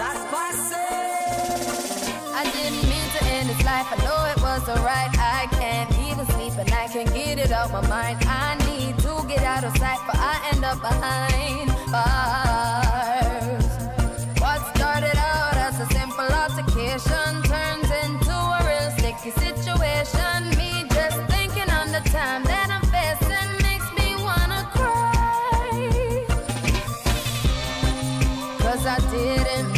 I didn't mean to end this life. I know it was alright. I can't even sleep and I can't get it out my mind. I need to get out of sight, but I end up behind bars. What started out as a simple altercation turns into a real sticky situation. Me just thinking on the time that I'm facing makes me wanna cry. Cause I didn't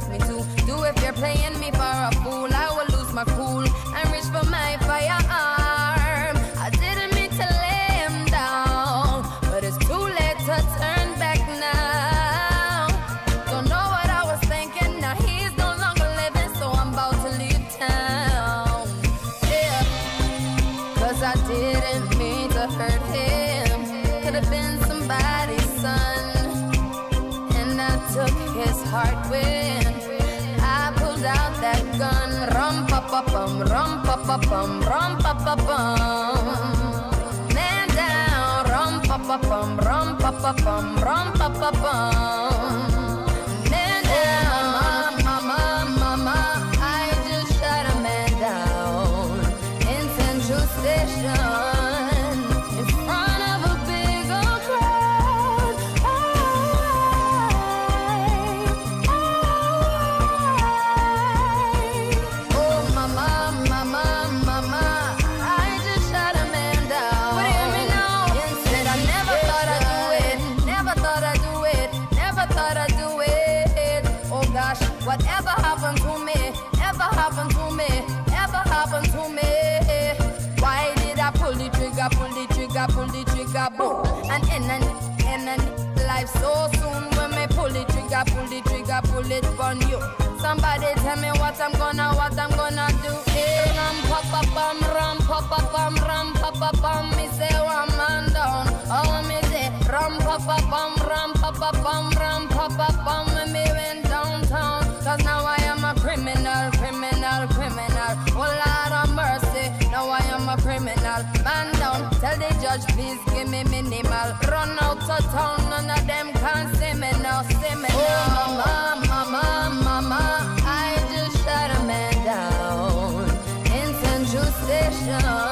Expect me to do if you're playing me for a fool? I will lose my cool and reach for my firearm. I didn't mean to lay him down, but it's too late to turn back now. Don't know what I was thinking. Now he's no longer living, so I'm about to leave town. Yeah. Cause I didn't mean to hurt him. Could have been I took his heart when I pulled out that gun. Rum pa pa bum, rum pa pa bum, rum pa pa bum. Man down, rum pa pa bum, rum pa pa bum, rum pa pa bum. Man down, mama, mama, I just shot a man down in Central Station whatever happened to me, ever happened to me, ever happened to me. Why did I pull the trigger, pull the trigger, pull the trigger, boom, and end and end and life so soon when me pull the trigger, pull the trigger, pull it on you. Somebody tell me what I'm gonna, what I'm gonna do. Hey, ram pa pa bum, ram pa pa bum, ram pa pa bum. Me say one man down. Oh me say ram pa pa bum, ram pa pa bum, ram pa pa bum. When me went downtown, Cause now I am a criminal, criminal, criminal. Oh Lord of mercy, now I am a criminal. Man down, tell the judge, please give me minimal. Run out of town, none of them can see me now, see me now. Oh mama, mama, mama, I just shut a man down in Central Station.